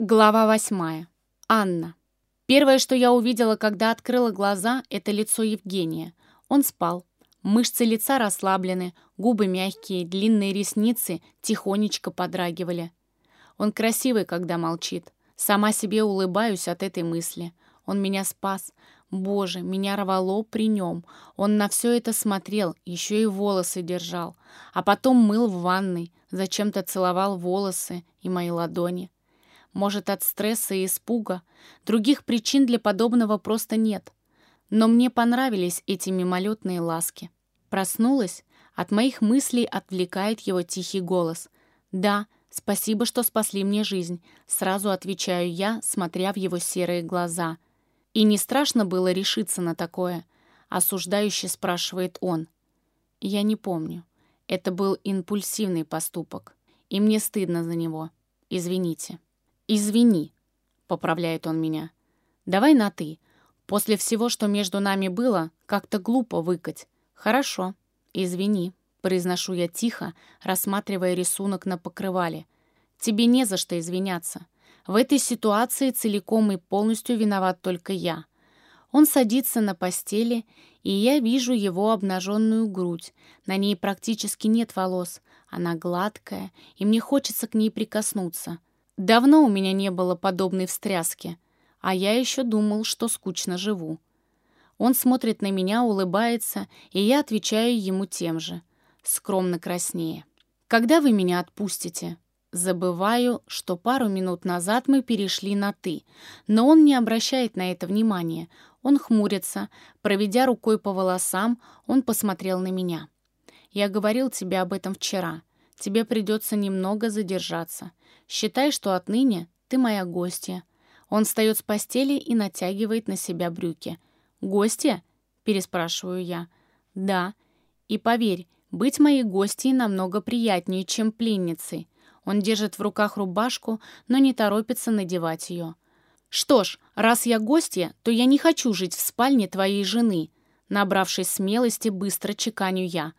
Глава восьмая. Анна. Первое, что я увидела, когда открыла глаза, это лицо Евгения. Он спал. Мышцы лица расслаблены, губы мягкие, длинные ресницы тихонечко подрагивали. Он красивый, когда молчит. Сама себе улыбаюсь от этой мысли. Он меня спас. Боже, меня рвало при нем. Он на все это смотрел, еще и волосы держал. А потом мыл в ванной, зачем-то целовал волосы и мои ладони. Может, от стресса и испуга. Других причин для подобного просто нет. Но мне понравились эти мимолетные ласки. Проснулась, от моих мыслей отвлекает его тихий голос. «Да, спасибо, что спасли мне жизнь», — сразу отвечаю я, смотря в его серые глаза. «И не страшно было решиться на такое?» — осуждающе спрашивает он. «Я не помню. Это был импульсивный поступок, и мне стыдно за него. Извините». «Извини», — поправляет он меня. «Давай на «ты». После всего, что между нами было, как-то глупо выкать. Хорошо, извини», — произношу я тихо, рассматривая рисунок на покрывале. «Тебе не за что извиняться. В этой ситуации целиком и полностью виноват только я». Он садится на постели, и я вижу его обнаженную грудь. На ней практически нет волос. Она гладкая, и мне хочется к ней прикоснуться. Давно у меня не было подобной встряски, а я еще думал, что скучно живу. Он смотрит на меня, улыбается, и я отвечаю ему тем же, скромно краснее. «Когда вы меня отпустите?» Забываю, что пару минут назад мы перешли на «ты», но он не обращает на это внимания. Он хмурится. Проведя рукой по волосам, он посмотрел на меня. «Я говорил тебе об этом вчера. Тебе придется немного задержаться. Считай, что отныне ты моя гостья». Он встает с постели и натягивает на себя брюки. «Гостья?» — переспрашиваю я. «Да. И поверь, быть моей гостьей намного приятнее, чем пленницей». Он держит в руках рубашку, но не торопится надевать ее. «Что ж, раз я гостья, то я не хочу жить в спальне твоей жены», Набравшись смелости, быстро чеканю я.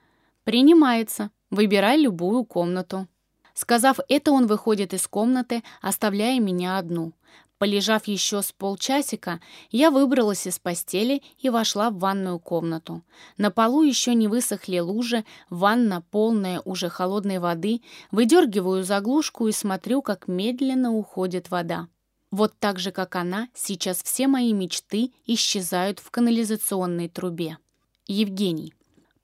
«Принимается. Выбирай любую комнату». Сказав это, он выходит из комнаты, оставляя меня одну. Полежав еще с полчасика, я выбралась из постели и вошла в ванную комнату. На полу еще не высохли лужи, ванна полная уже холодной воды. Выдергиваю заглушку и смотрю, как медленно уходит вода. Вот так же, как она, сейчас все мои мечты исчезают в канализационной трубе. Евгений.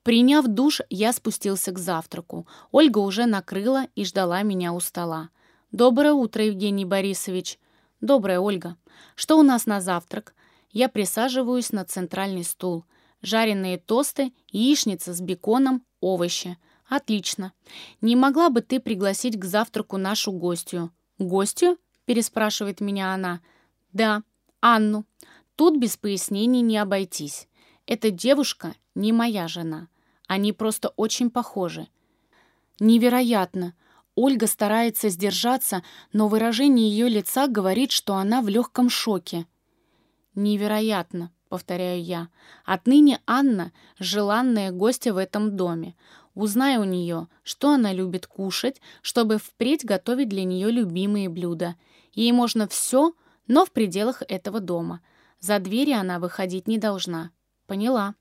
Приняв душ, я спустился к завтраку. Ольга уже накрыла и ждала меня у стола. «Доброе утро, Евгений Борисович». «Доброе, Ольга. Что у нас на завтрак?» Я присаживаюсь на центральный стул. Жареные тосты, яичница с беконом, овощи. «Отлично. Не могла бы ты пригласить к завтраку нашу гостью?» «Гостью?» — переспрашивает меня она. «Да, Анну. Тут без пояснений не обойтись. Эта девушка не моя жена. Они просто очень похожи. Невероятно. Ольга старается сдержаться, но выражение ее лица говорит, что она в легком шоке. «Невероятно», — повторяю я. «Отныне Анна — желанная гостья в этом доме. Узнай у нее, что она любит кушать, чтобы впредь готовить для нее любимые блюда. Ей можно все, но в пределах этого дома. За двери она выходить не должна. Поняла.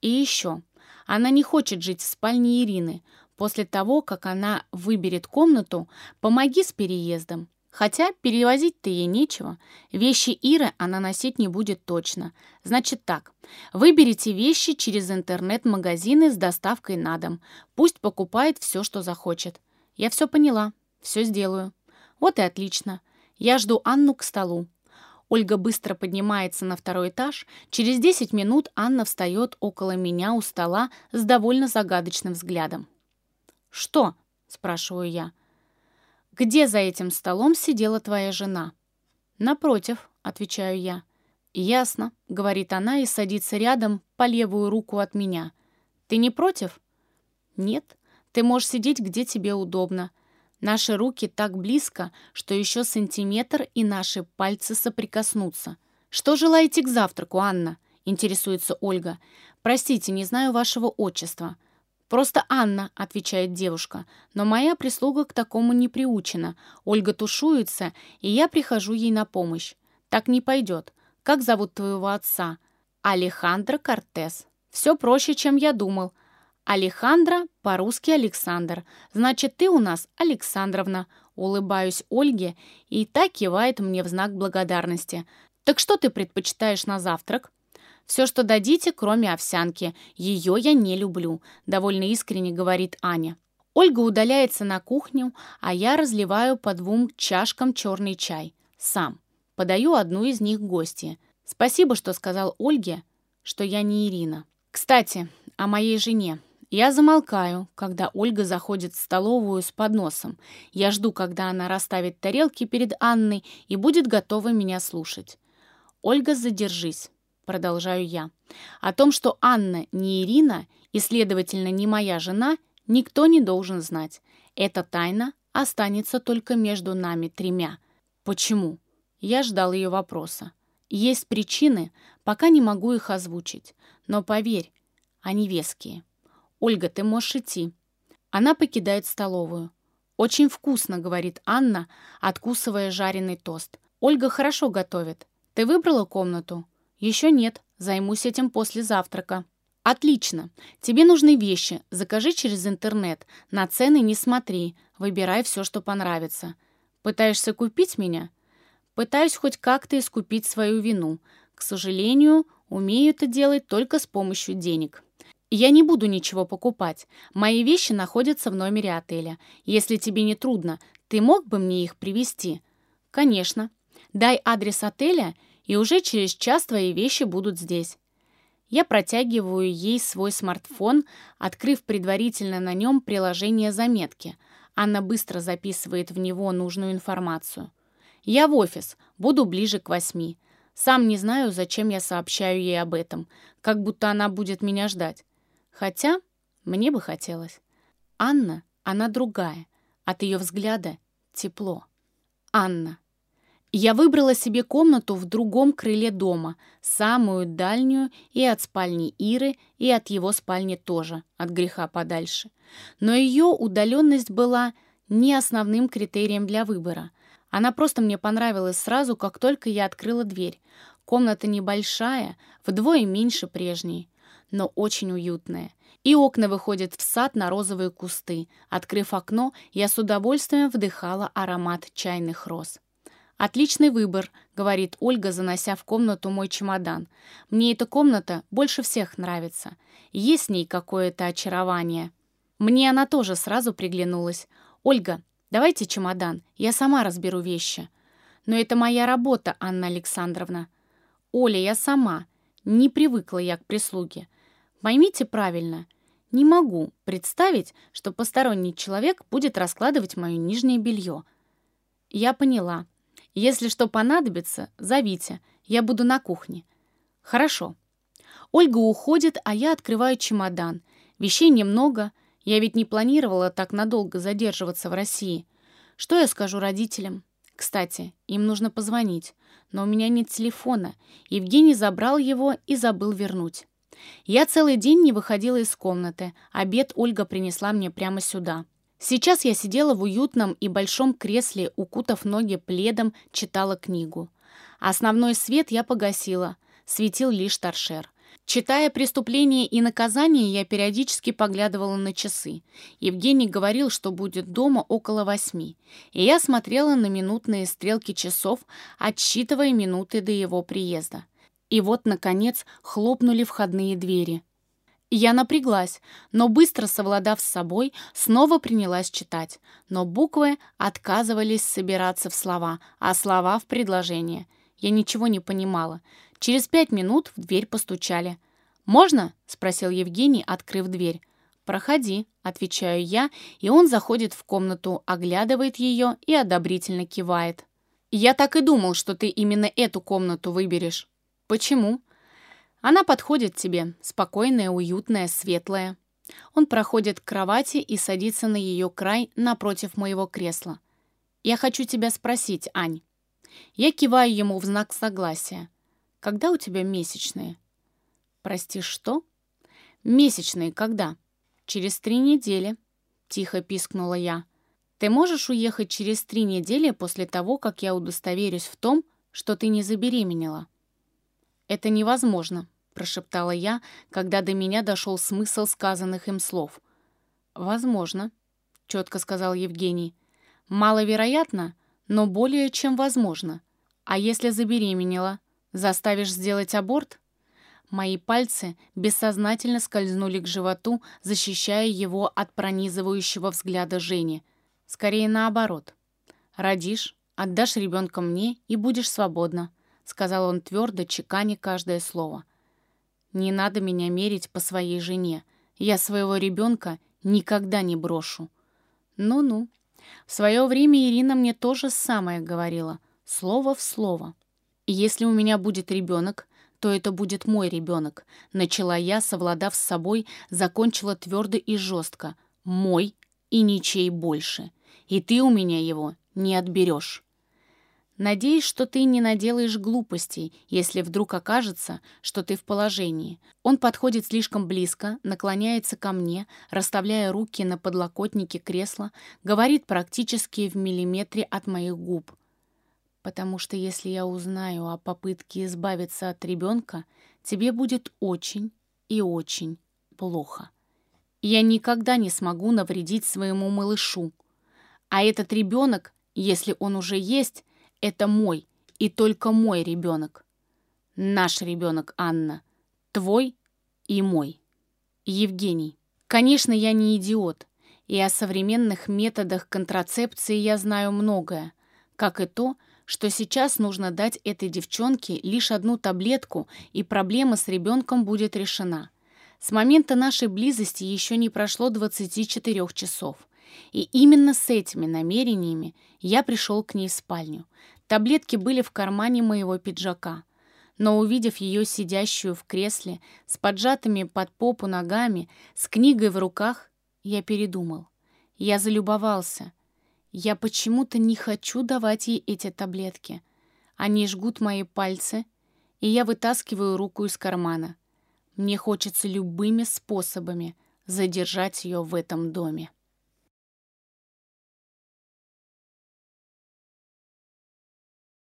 И еще. Она не хочет жить в спальне Ирины. После того, как она выберет комнату, помоги с переездом. Хотя перевозить-то ей нечего. Вещи Иры она носить не будет точно. Значит так, выберите вещи через интернет-магазины с доставкой на дом. Пусть покупает все, что захочет. Я все поняла, все сделаю. Вот и отлично. Я жду Анну к столу. Ольга быстро поднимается на второй этаж. Через 10 минут Анна встает около меня у стола с довольно загадочным взглядом. «Что?» — спрашиваю я. «Где за этим столом сидела твоя жена?» «Напротив», — отвечаю я. «Ясно», — говорит она и садится рядом по левую руку от меня. «Ты не против?» «Нет, ты можешь сидеть, где тебе удобно. Наши руки так близко, что еще сантиметр, и наши пальцы соприкоснутся. «Что желаете к завтраку, Анна?» — интересуется Ольга. «Простите, не знаю вашего отчества». «Просто Анна», — отвечает девушка, «но моя прислуга к такому не приучена. Ольга тушуется, и я прихожу ей на помощь. Так не пойдет. Как зовут твоего отца?» «Алехандро Кортес». «Все проще, чем я думал». «Алехандро, по-русски Александр. Значит, ты у нас Александровна». Улыбаюсь Ольге, и так кивает мне в знак благодарности. «Так что ты предпочитаешь на завтрак?» «Все, что дадите, кроме овсянки. Ее я не люблю», — довольно искренне говорит Аня. Ольга удаляется на кухню, а я разливаю по двум чашкам черный чай. Сам. Подаю одну из них гости. Спасибо, что сказал Ольге, что я не Ирина. Кстати, о моей жене. Я замолкаю, когда Ольга заходит в столовую с подносом. Я жду, когда она расставит тарелки перед Анной и будет готова меня слушать. «Ольга, задержись», — продолжаю я. «О том, что Анна не Ирина и, следовательно, не моя жена, никто не должен знать. Эта тайна останется только между нами тремя. Почему?» Я ждал ее вопроса. Есть причины, пока не могу их озвучить. Но поверь, они веские. «Ольга, ты можешь идти». Она покидает столовую. «Очень вкусно», — говорит Анна, откусывая жареный тост. «Ольга хорошо готовит. Ты выбрала комнату?» «Еще нет. Займусь этим после завтрака». «Отлично. Тебе нужны вещи. Закажи через интернет. На цены не смотри. Выбирай все, что понравится. Пытаешься купить меня?» «Пытаюсь хоть как-то искупить свою вину. К сожалению, умею это делать только с помощью денег». «Я не буду ничего покупать. Мои вещи находятся в номере отеля. Если тебе не трудно, ты мог бы мне их привезти?» «Конечно. Дай адрес отеля, и уже через час твои вещи будут здесь». Я протягиваю ей свой смартфон, открыв предварительно на нем приложение заметки. Анна быстро записывает в него нужную информацию. «Я в офис. Буду ближе к восьми. Сам не знаю, зачем я сообщаю ей об этом, как будто она будет меня ждать. Хотя мне бы хотелось. Анна, она другая. От ее взгляда тепло. Анна. Я выбрала себе комнату в другом крыле дома, самую дальнюю и от спальни Иры, и от его спальни тоже, от греха подальше. Но ее удаленность была не основным критерием для выбора. Она просто мне понравилась сразу, как только я открыла дверь. Комната небольшая, вдвое меньше прежней но очень уютная. И окна выходят в сад на розовые кусты. Открыв окно, я с удовольствием вдыхала аромат чайных роз. «Отличный выбор», — говорит Ольга, занося в комнату мой чемодан. «Мне эта комната больше всех нравится. Есть в ней какое-то очарование». Мне она тоже сразу приглянулась. «Ольга, давайте чемодан, я сама разберу вещи». «Но это моя работа, Анна Александровна». «Оля, я сама. Не привыкла я к прислуге. Поймите правильно, не могу представить, что посторонний человек будет раскладывать мое нижнее белье. Я поняла. Если что понадобится, зовите, я буду на кухне. Хорошо. Ольга уходит, а я открываю чемодан. Вещей немного, я ведь не планировала так надолго задерживаться в России. Что я скажу родителям? Кстати, им нужно позвонить, но у меня нет телефона. Евгений забрал его и забыл вернуть. Я целый день не выходила из комнаты. Обед Ольга принесла мне прямо сюда. Сейчас я сидела в уютном и большом кресле, укутав ноги пледом, читала книгу. Основной свет я погасила. Светил лишь торшер. Читая «Преступление и наказание», я периодически поглядывала на часы. Евгений говорил, что будет дома около восьми. И я смотрела на минутные стрелки часов, отсчитывая минуты до его приезда. И вот, наконец, хлопнули входные двери. Я напряглась, но быстро совладав с собой, снова принялась читать. Но буквы отказывались собираться в слова, а слова в предложения. Я ничего не понимала. Через пять минут в дверь постучали. «Можно?» — спросил Евгений, открыв дверь. «Проходи», — отвечаю я, и он заходит в комнату, оглядывает ее и одобрительно кивает. «Я так и думал, что ты именно эту комнату выберешь». «Почему?» «Она подходит тебе, спокойная, уютная, светлая». Он проходит к кровати и садится на ее край напротив моего кресла. «Я хочу тебя спросить, Ань». Я киваю ему в знак согласия. «Когда у тебя месячные?» «Прости, что?» «Месячные когда?» «Через три недели», — тихо пискнула я. «Ты можешь уехать через три недели после того, как я удостоверюсь в том, что ты не забеременела?» «Это невозможно», — прошептала я, когда до меня дошел смысл сказанных им слов. «Возможно», — четко сказал Евгений. «Маловероятно, но более чем возможно. А если забеременела, заставишь сделать аборт?» Мои пальцы бессознательно скользнули к животу, защищая его от пронизывающего взгляда Жени. Скорее наоборот. «Родишь, отдашь ребенка мне и будешь свободна», — сказал он твердо, чеканя каждое слово. «Не надо меня мерить по своей жене. Я своего ребенка никогда не брошу». «Ну-ну». В свое время Ирина мне тоже самое говорила, слово в слово. И если у меня будет ребенок, то это будет мой ребенок. Начала я, совладав с собой, закончила твердо и жестко. Мой и ничей больше. И ты у меня его не отберешь. Надеюсь, что ты не наделаешь глупостей, если вдруг окажется, что ты в положении. Он подходит слишком близко, наклоняется ко мне, расставляя руки на подлокотнике кресла, говорит практически в миллиметре от моих губ — потому что если я узнаю о попытке избавиться от ребенка, тебе будет очень и очень плохо. Я никогда не смогу навредить своему малышу. А этот ребенок, если он уже есть, это мой и только мой ребенок. Наш ребенок, Анна. Твой и мой. Евгений. Конечно, я не идиот, и о современных методах контрацепции я знаю многое, как и то, что сейчас нужно дать этой девчонке лишь одну таблетку, и проблема с ребенком будет решена. С момента нашей близости еще не прошло 24 часов. И именно с этими намерениями я пришел к ней в спальню. Таблетки были в кармане моего пиджака. Но увидев ее сидящую в кресле, с поджатыми под попу ногами, с книгой в руках, я передумал. Я залюбовался. Я почему-то не хочу давать ей эти таблетки. Они жгут мои пальцы, и я вытаскиваю руку из кармана. Мне хочется любыми способами задержать ее в этом доме.